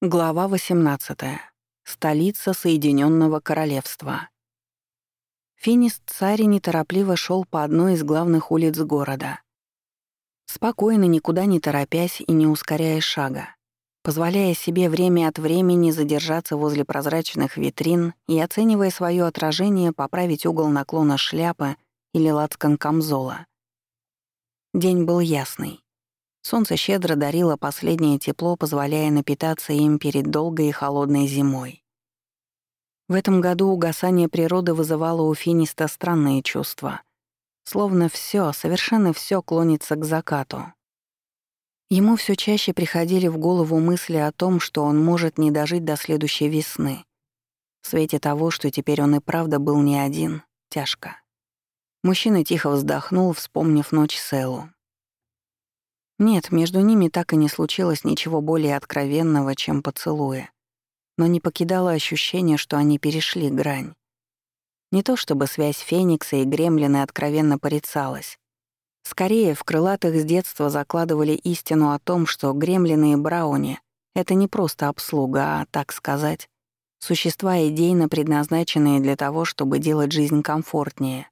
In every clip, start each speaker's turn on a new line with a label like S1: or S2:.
S1: Глава 18. Столица Соединенного Королевства. Финист Цари неторопливо шел по одной из главных улиц города. Спокойно, никуда не торопясь и не ускоряя шага, позволяя себе время от времени задержаться возле прозрачных витрин и, оценивая свое отражение, поправить угол наклона шляпы или лацкан камзола. День был ясный. Солнце щедро дарило последнее тепло, позволяя напитаться им перед долгой и холодной зимой. В этом году угасание природы вызывало у Финиста странные чувства. Словно все, совершенно все клонится к закату. Ему все чаще приходили в голову мысли о том, что он может не дожить до следующей весны. В свете того, что теперь он и правда был не один, тяжко. Мужчина тихо вздохнул, вспомнив ночь Селу. Нет, между ними так и не случилось ничего более откровенного, чем поцелуя. Но не покидало ощущение, что они перешли грань. Не то чтобы связь Феникса и Гремлина откровенно порицалась. Скорее, в крылатых с детства закладывали истину о том, что Гремлины и Брауни — это не просто обслуга, а, так сказать, существа идейно предназначенные для того, чтобы делать жизнь комфортнее.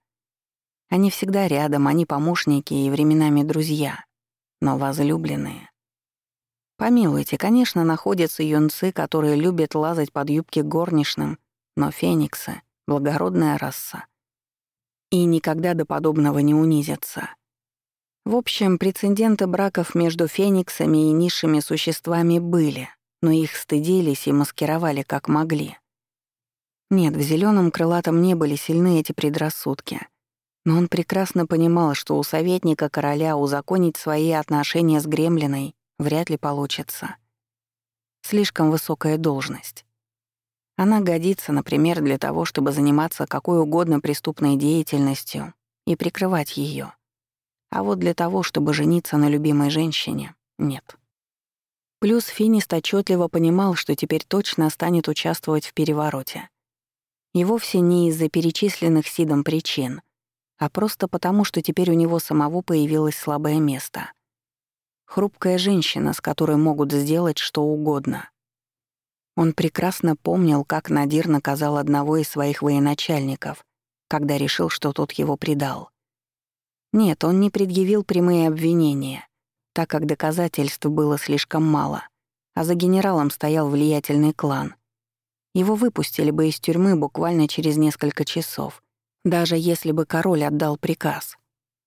S1: Они всегда рядом, они помощники и временами друзья но возлюбленные. Помилуйте, конечно, находятся юнцы, которые любят лазать под юбки горничным, но фениксы — благородная раса. И никогда до подобного не унизятся. В общем, прецеденты браков между фениксами и низшими существами были, но их стыдились и маскировали как могли. Нет, в зеленом крылатом не были сильны эти предрассудки — но он прекрасно понимал, что у советника короля узаконить свои отношения с Гремлиной вряд ли получится. Слишком высокая должность. Она годится, например, для того, чтобы заниматься какой угодно преступной деятельностью и прикрывать ее. А вот для того, чтобы жениться на любимой женщине — нет. Плюс Финист отчетливо понимал, что теперь точно станет участвовать в перевороте. И вовсе не из-за перечисленных Сидом причин, а просто потому, что теперь у него самого появилось слабое место. Хрупкая женщина, с которой могут сделать что угодно. Он прекрасно помнил, как Надир наказал одного из своих военачальников, когда решил, что тот его предал. Нет, он не предъявил прямые обвинения, так как доказательств было слишком мало, а за генералом стоял влиятельный клан. Его выпустили бы из тюрьмы буквально через несколько часов, даже если бы король отдал приказ.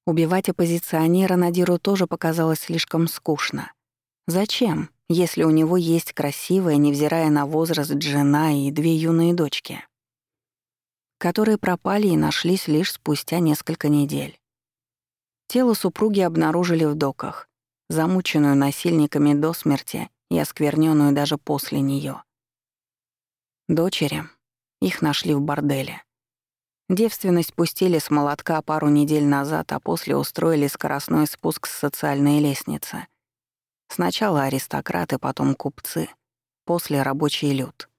S1: Убивать оппозиционера Надиру тоже показалось слишком скучно. Зачем, если у него есть красивая, невзирая на возраст, жена и две юные дочки? Которые пропали и нашлись лишь спустя несколько недель. Тело супруги обнаружили в доках, замученную насильниками до смерти и оскверненную даже после нее. Дочери. Их нашли в борделе. Девственность пустили с молотка пару недель назад, а после устроили скоростной спуск с социальной лестницы. Сначала аристократы, потом купцы, после рабочий люд.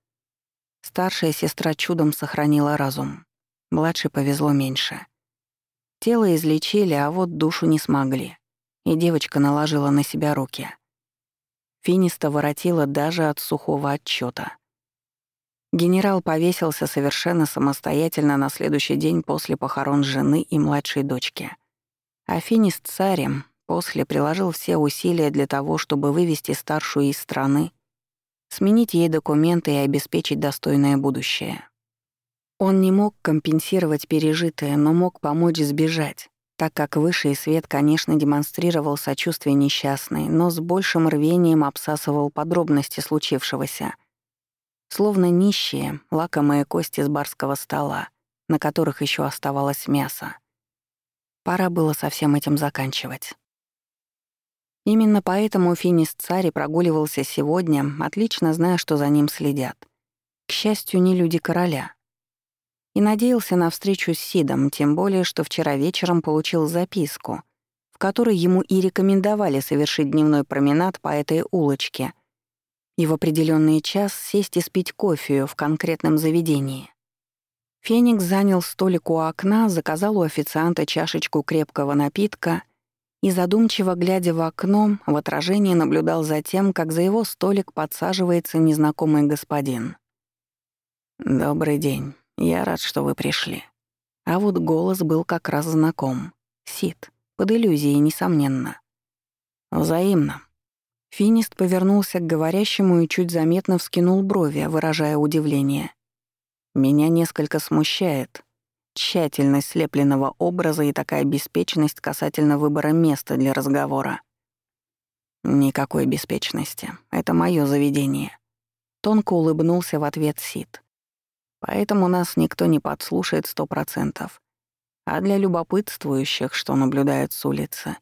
S1: Старшая сестра чудом сохранила разум. Младшей повезло меньше. Тело излечили, а вот душу не смогли. И девочка наложила на себя руки. Финиста воротила даже от сухого отчета. Генерал повесился совершенно самостоятельно на следующий день после похорон жены и младшей дочки. А Финист царем после приложил все усилия для того, чтобы вывести старшую из страны, сменить ей документы и обеспечить достойное будущее. Он не мог компенсировать пережитое, но мог помочь сбежать, так как высший свет, конечно, демонстрировал сочувствие несчастной, но с большим рвением обсасывал подробности случившегося — Словно нищие, лакомые кости с барского стола, на которых еще оставалось мясо. Пора было со всем этим заканчивать. Именно поэтому Финис Цари прогуливался сегодня, отлично зная, что за ним следят. К счастью, не люди короля. И надеялся на встречу с Сидом, тем более, что вчера вечером получил записку, в которой ему и рекомендовали совершить дневной променад по этой улочке — и в определенный час сесть и спить кофе в конкретном заведении. Феникс занял столик у окна, заказал у официанта чашечку крепкого напитка и, задумчиво глядя в окно, в отражении наблюдал за тем, как за его столик подсаживается незнакомый господин. «Добрый день. Я рад, что вы пришли». А вот голос был как раз знаком. Сид. Под иллюзией, несомненно. Взаимно. Финист повернулся к говорящему и чуть заметно вскинул брови, выражая удивление. «Меня несколько смущает тщательность слепленного образа и такая беспечность касательно выбора места для разговора». «Никакой беспечности. Это моё заведение». Тонко улыбнулся в ответ Сид. «Поэтому нас никто не подслушает сто процентов. А для любопытствующих, что наблюдают с улицы,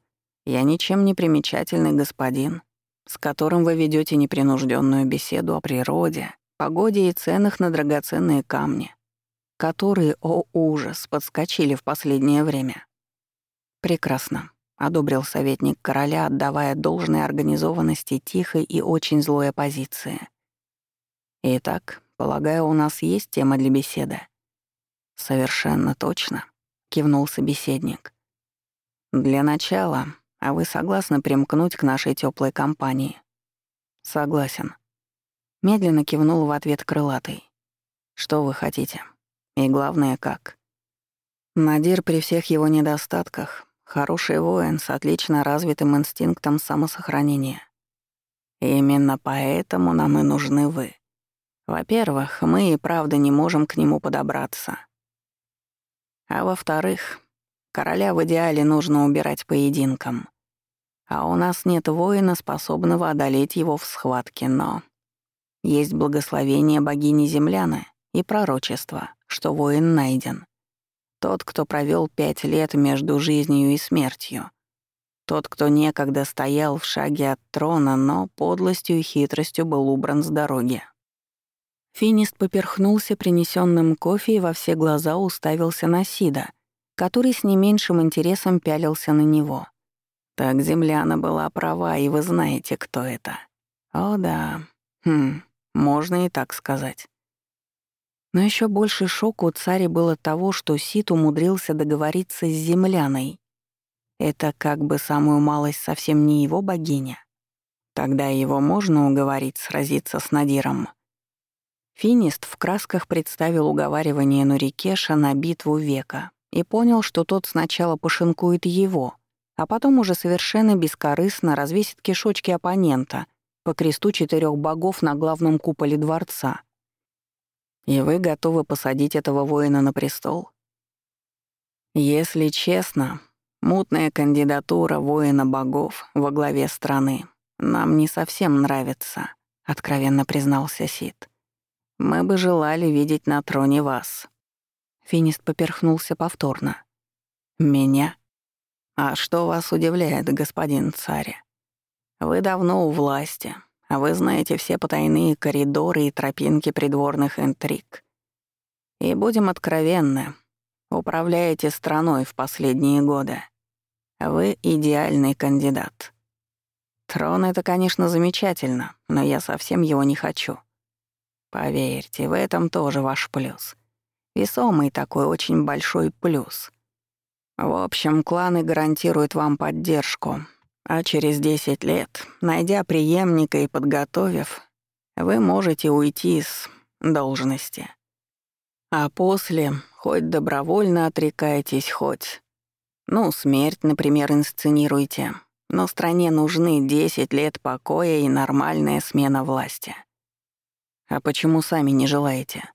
S1: я ничем не примечательный господин, с которым вы ведете непринужденную беседу о природе, погоде и ценах на драгоценные камни, которые, о ужас, подскочили в последнее время. Прекрасно, одобрил советник короля, отдавая должной организованности тихой и очень злой оппозиции. Итак, полагаю, у нас есть тема для беседы. Совершенно точно, кивнул собеседник. Для начала а вы согласны примкнуть к нашей теплой компании? Согласен. Медленно кивнул в ответ крылатый. Что вы хотите? И главное, как? Надир при всех его недостатках — хороший воин с отлично развитым инстинктом самосохранения. именно поэтому нам и нужны вы. Во-первых, мы и правда не можем к нему подобраться. А во-вторых, Короля в идеале нужно убирать поединком. А у нас нет воина, способного одолеть его в схватке, но... Есть благословение богини Земляны и пророчество, что воин найден. Тот, кто провел пять лет между жизнью и смертью. Тот, кто некогда стоял в шаге от трона, но подлостью и хитростью был убран с дороги. Финист поперхнулся принесенным кофе и во все глаза уставился на Сида, который с не меньшим интересом пялился на него. Так земляна была права, и вы знаете, кто это. О да, хм, можно и так сказать. Но еще больше шок у царя было того, что Сит умудрился договориться с земляной. Это как бы самую малость совсем не его богиня. Тогда его можно уговорить сразиться с Надиром. Финист в красках представил уговаривание Нурикеша на битву века, и понял, что тот сначала пошинкует его, а потом уже совершенно бескорыстно развесит кишочки оппонента по кресту четырех богов на главном куполе дворца. И вы готовы посадить этого воина на престол? Если честно, мутная кандидатура воина богов во главе страны нам не совсем нравится, откровенно признался Сид. Мы бы желали видеть на троне вас. Финист поперхнулся повторно. «Меня? А что вас удивляет, господин царь? Вы давно у власти, а вы знаете все потайные коридоры и тропинки придворных интриг. И будем откровенны, управляете страной в последние годы. Вы идеальный кандидат. Трон — это, конечно, замечательно, но я совсем его не хочу. Поверьте, в этом тоже ваш плюс. Весомый такой очень большой плюс. В общем, кланы гарантируют вам поддержку, а через 10 лет, найдя преемника и подготовив, вы можете уйти с должности. А после, хоть добровольно отрекаетесь, хоть... Ну, смерть, например, инсценируйте. Но стране нужны 10 лет покоя и нормальная смена власти. А почему сами не желаете?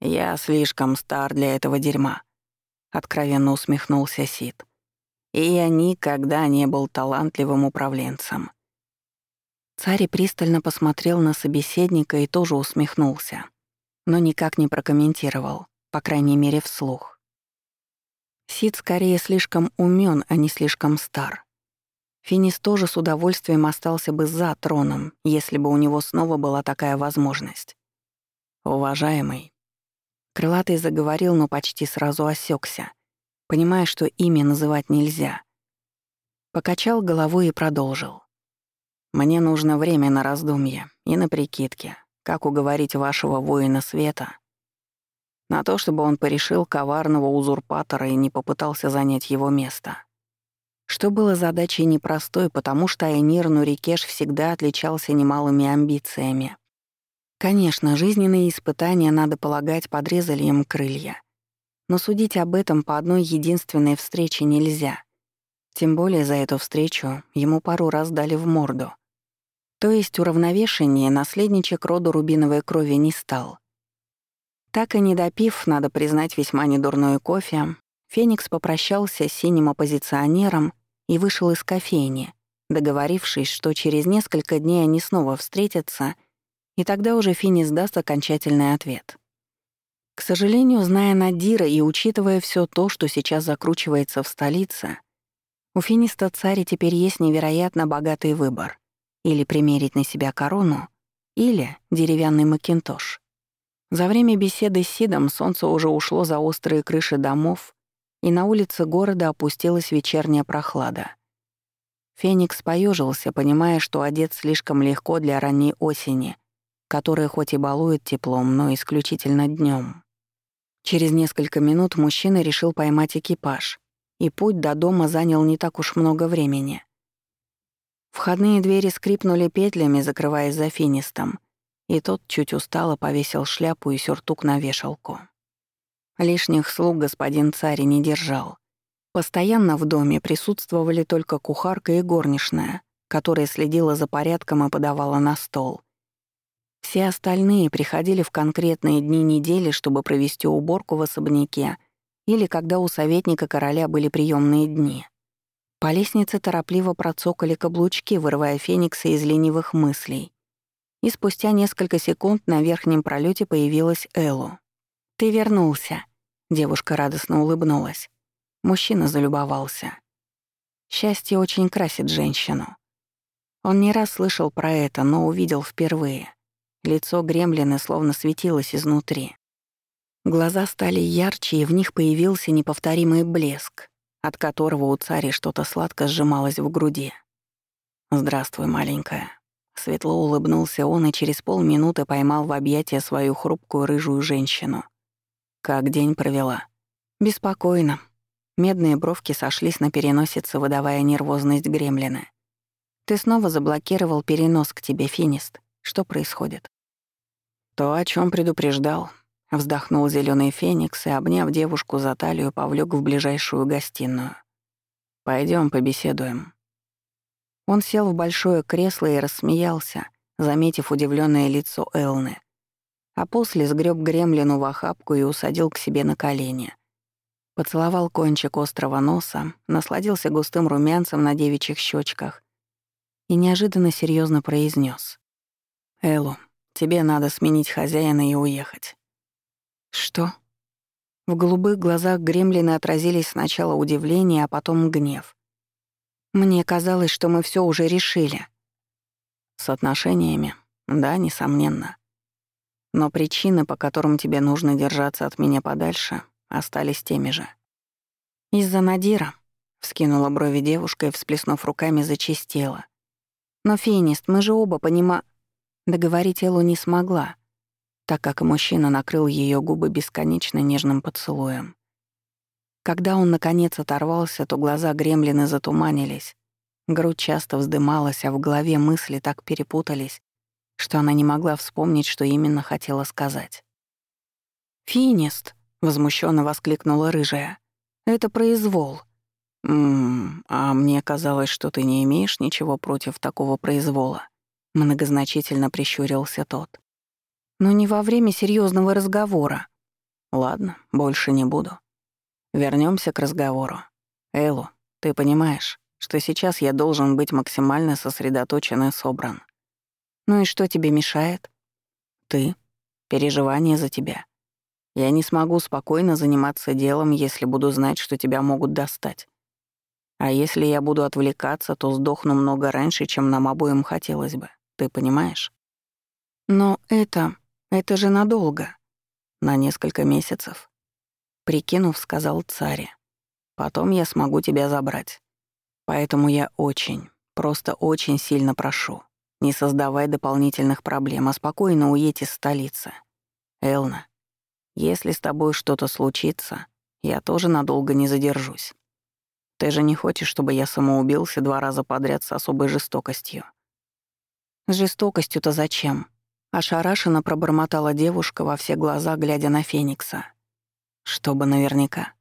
S1: «Я слишком стар для этого дерьма», — откровенно усмехнулся Сид. «И я никогда не был талантливым управленцем». Царь пристально посмотрел на собеседника и тоже усмехнулся, но никак не прокомментировал, по крайней мере, вслух. Сид скорее слишком умен, а не слишком стар. Финис тоже с удовольствием остался бы за троном, если бы у него снова была такая возможность. «Уважаемый», Крылатый заговорил, но почти сразу осекся, понимая, что имя называть нельзя. Покачал головой и продолжил. «Мне нужно время на раздумье и на прикидки, как уговорить вашего воина света на то, чтобы он порешил коварного узурпатора и не попытался занять его место. что было задачей непростой, потому что Айнир Нурикеш всегда отличался немалыми амбициями. Конечно, жизненные испытания, надо полагать, подрезали им крылья. Но судить об этом по одной единственной встрече нельзя. Тем более за эту встречу ему пару раз дали в морду. То есть уравновешение наследничек роду рубиновой крови не стал. Так и не допив, надо признать, весьма недурной кофе, Феникс попрощался с синим оппозиционером и вышел из кофейни, договорившись, что через несколько дней они снова встретятся, и тогда уже Финис даст окончательный ответ. К сожалению, зная Надира и учитывая все то, что сейчас закручивается в столице, у Финиста царя теперь есть невероятно богатый выбор — или примерить на себя корону, или деревянный макинтош. За время беседы с Сидом солнце уже ушло за острые крыши домов, и на улице города опустилась вечерняя прохлада. Феникс поежился, понимая, что одет слишком легко для ранней осени, которая хоть и балует теплом, но исключительно днем. Через несколько минут мужчина решил поймать экипаж, и путь до дома занял не так уж много времени. Входные двери скрипнули петлями, закрываясь за финистом, и тот чуть устало повесил шляпу и сюртук на вешалку. Лишних слуг господин царь не держал. Постоянно в доме присутствовали только кухарка и горничная, которая следила за порядком и подавала на стол. Все остальные приходили в конкретные дни недели, чтобы провести уборку в особняке или когда у советника короля были приемные дни. По лестнице торопливо процокали каблучки, вырывая Феникса из ленивых мыслей. И спустя несколько секунд на верхнем пролете появилась Эллу. «Ты вернулся», — девушка радостно улыбнулась. Мужчина залюбовался. Счастье очень красит женщину. Он не раз слышал про это, но увидел впервые. Лицо гремлины словно светилось изнутри. Глаза стали ярче, и в них появился неповторимый блеск, от которого у цари что-то сладко сжималось в груди. «Здравствуй, маленькая». Светло улыбнулся он и через полминуты поймал в объятия свою хрупкую рыжую женщину. «Как день провела?» «Беспокойно». Медные бровки сошлись на переносице, выдавая нервозность гремлина. «Ты снова заблокировал перенос к тебе, Финист. Что происходит?» «То, о чем предупреждал. Вздохнул зеленый феникс и, обняв девушку за талию, повлек в ближайшую гостиную. Пойдем побеседуем. Он сел в большое кресло и рассмеялся, заметив удивленное лицо Элны. А после сгреб гремлину в охапку и усадил к себе на колени. Поцеловал кончик острого носа, насладился густым румянцем на девичьих щечках и неожиданно серьезно произнес: «Элу, тебе надо сменить хозяина и уехать. «Что?» В голубых глазах гремлины отразились сначала удивление, а потом гнев. «Мне казалось, что мы все уже решили». «С отношениями? Да, несомненно. Но причины, по которым тебе нужно держаться от меня подальше, остались теми же». «Из-за Надира», — вскинула брови девушка и, всплеснув руками, зачистела. «Но, Фенист, мы же оба понима...» Договорить Элу не смогла — так как мужчина накрыл ее губы бесконечно нежным поцелуем. Когда он, наконец, оторвался, то глаза гремлины затуманились, грудь часто вздымалась, а в голове мысли так перепутались, что она не могла вспомнить, что именно хотела сказать. «Финист!» — возмущенно воскликнула рыжая. «Это произвол». «Ммм, а мне казалось, что ты не имеешь ничего против такого произвола», — многозначительно прищурился тот но не во время серьезного разговора. Ладно, больше не буду. Вернемся к разговору. Элу, ты понимаешь, что сейчас я должен быть максимально сосредоточен и собран. Ну и что тебе мешает? Ты. Переживание за тебя. Я не смогу спокойно заниматься делом, если буду знать, что тебя могут достать. А если я буду отвлекаться, то сдохну много раньше, чем нам обоим хотелось бы. Ты понимаешь? Но это... Это же надолго. На несколько месяцев. Прикинув, сказал царь. Потом я смогу тебя забрать. Поэтому я очень, просто очень сильно прошу. Не создавай дополнительных проблем, а спокойно уедь из столицы. Элна, если с тобой что-то случится, я тоже надолго не задержусь. Ты же не хочешь, чтобы я самоубился два раза подряд с особой жестокостью? С жестокостью-то зачем? Ошарашенно пробормотала девушка во все глаза, глядя на Феникса. Чтобы наверняка.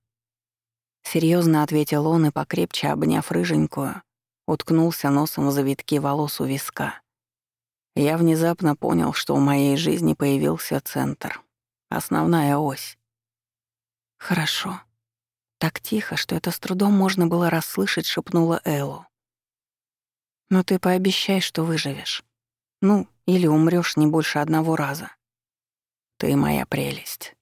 S1: Серьезно ответил он и, покрепче обняв рыженькую, уткнулся носом в завитки волос у виска. Я внезапно понял, что в моей жизни появился центр. Основная ось. Хорошо. Так тихо, что это с трудом можно было расслышать, шепнула Эллу. «Но ты пообещай, что выживешь. Ну, или умрёшь не больше одного раза. Ты моя прелесть».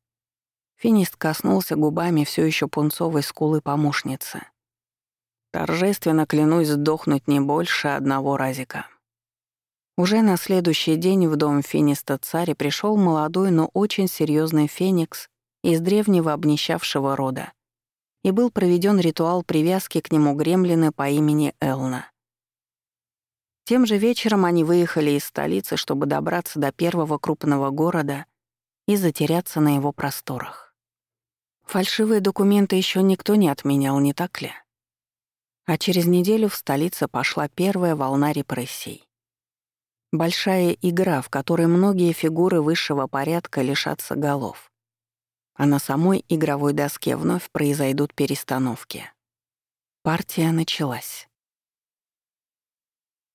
S1: Финист коснулся губами всё ещё пунцовой скулы помощницы. «Торжественно клянусь сдохнуть не больше одного разика». Уже на следующий день в дом Финиста царя пришёл молодой, но очень серьёзный феникс из древнего обнищавшего рода и был проведен ритуал привязки к нему гремлина по имени Элна. Тем же вечером они выехали из столицы, чтобы добраться до первого крупного города и затеряться на его просторах. Фальшивые документы еще никто не отменял, не так ли? А через неделю в столице пошла первая волна репрессий. Большая игра, в которой многие фигуры высшего порядка лишатся голов а на самой игровой доске вновь произойдут перестановки. Партия началась.